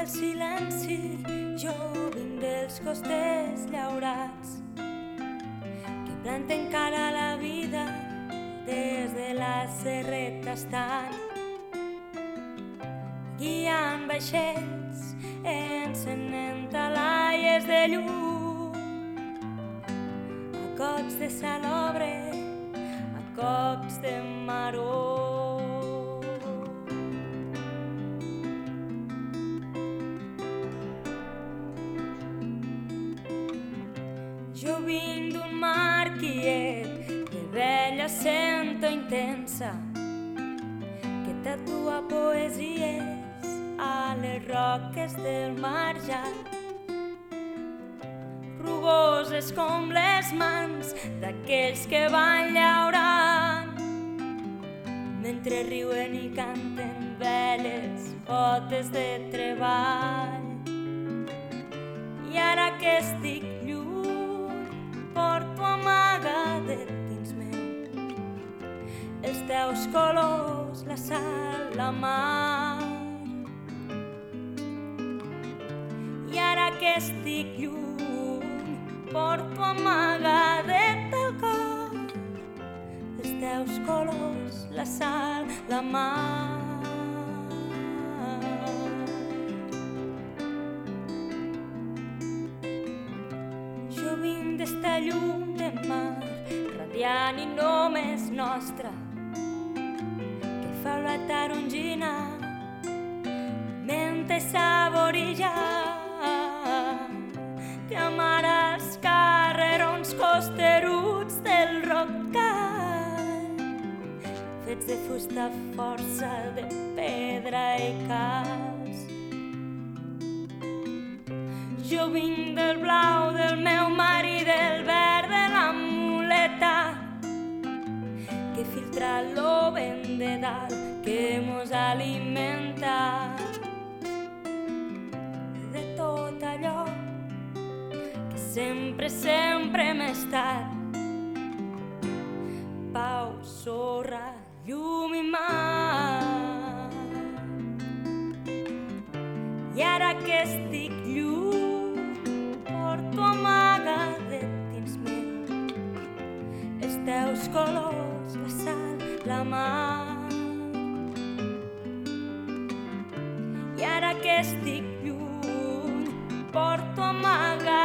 del silenci, jo vinc dels costers llaurats que planten cara a la vida des de la serreta estan guiant vaixells encenent talaies de llum a cops de salobre a cops de maror vinc d'un mar quiet, de vella sento intensa, que tatua poesies a les roques del marjal. Rugoses com les mans d'aquells que van llaurant, mentre riuen i canten veles potes de treball. I ara que estic els teus colors, la sal, la mar. I ara que estic lluny, porto amagadet al cor els teus colors, la sal, la mar. Jo vinc d'esta llum de mar, radiant i només nostra, que fa la tarongina, mente saborilla, que amara els carrerons costeruts del rocal, fets de fusta força, de pedra i calç. Jo vinc del blau del lo vent de dalt que mos alimenta de tot allò que sempre, sempre hem estat pau, sorra, llum i mar. I ara que estic lluny porto amagadet dins meu els teus colors, la sal, la mar. I ara que estic lluny, porto amagadet